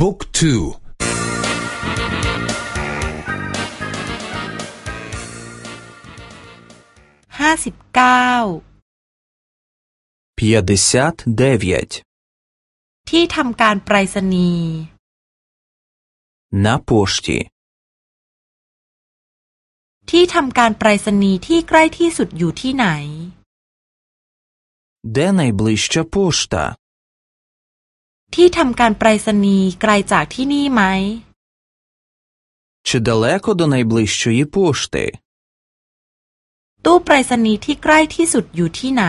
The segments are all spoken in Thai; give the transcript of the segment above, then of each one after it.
บุ๊กทูห้าสิบเก้า 59. ที่ทำการไปรษณีย์ На пошті. ที่ทำการไปรษณีย์ที่ใกล้ที่สุดอยู่ที่ไหน Де найближча пошта? ที่ทำการไปรษณีย์ไกลจากที่นี่ไหม Чи далеко до найближчої пошти? ตู้ไปรษณีย์ที่ใกล้ที่สุดอยู่ที่ไหน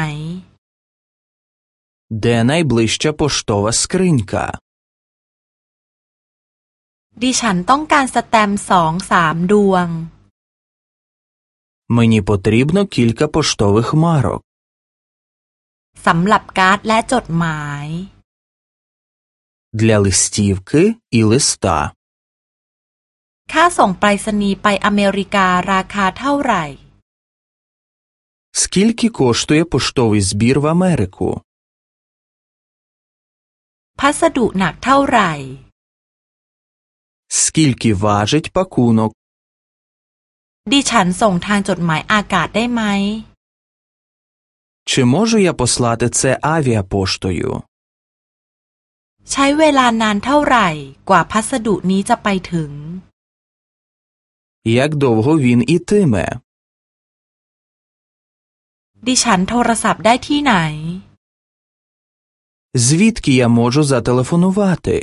Де найближча поштова скринька? ดิฉันต้องการสแตมป์สองสามดวง Мені потрібно кілька поштових марок สำหรับการ์ดและจดหมาย для листівки і листа. ค่าส่งไปรษณีย์ไปอเมริการาคาเท่าไหร่ Скільки коштує поштовий збір в Америку? พัสดุหนักเท่าไหร่ Скільки важить пакунок? ดิฉันส่งทางจดหมายอากาศได้ไหม Чи можу я послати це авіапоштою? ใช้เวลานานเท่าไหร่ กว่าพัสดุนี้จะไปถึง Як довго він ітиме? ดิฉันโทรศัพท์ได้ที่ไหน Звідки я можу зателефонувати?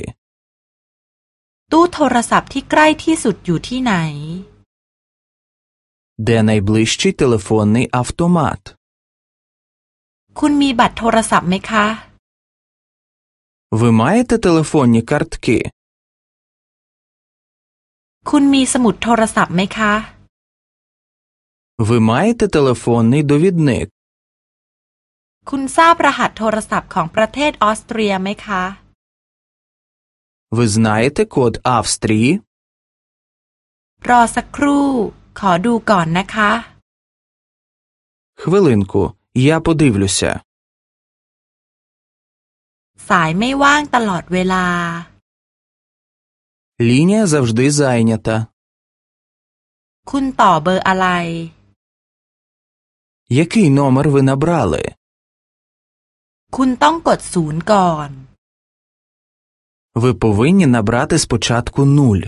ตู้โทรศัพท์ที่ใกล้ที่สุดอยู่ที่ไหน Де найближчий телефонний автомат? คุณมีบัตรโทรศัพท์ไหมคะ Ви маєте телефонні картки? คุณมีสมุดโทรศัพท์ไหมคะ Ви маєте телефонний довідник? คุณทราบรหัสโทรศัพท์ของประเทศออสเตรียไหมคะ Ви знаєте код Австрії? รอสักครู่ ขอดูก่อนนะคะ Хвилинку, я подивлюся. สายไม่ว่างตลอดเวลา Лінія завжди зайнята. คุณต่อเบอร์อะไร Який номер ви набрали? คุณต้องกดศูนย์ก่อน Ви повинні набрати спочатку нуль.